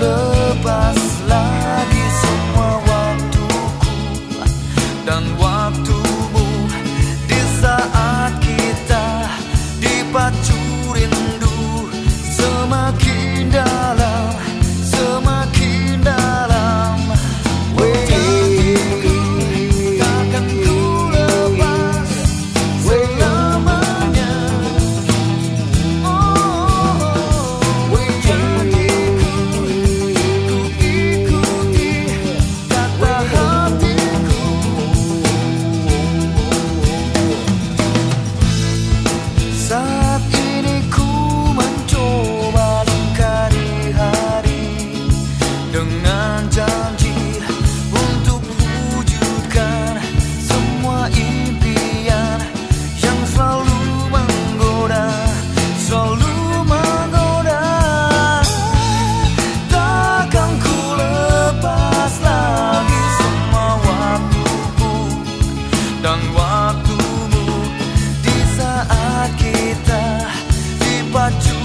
Love. Kita dipacu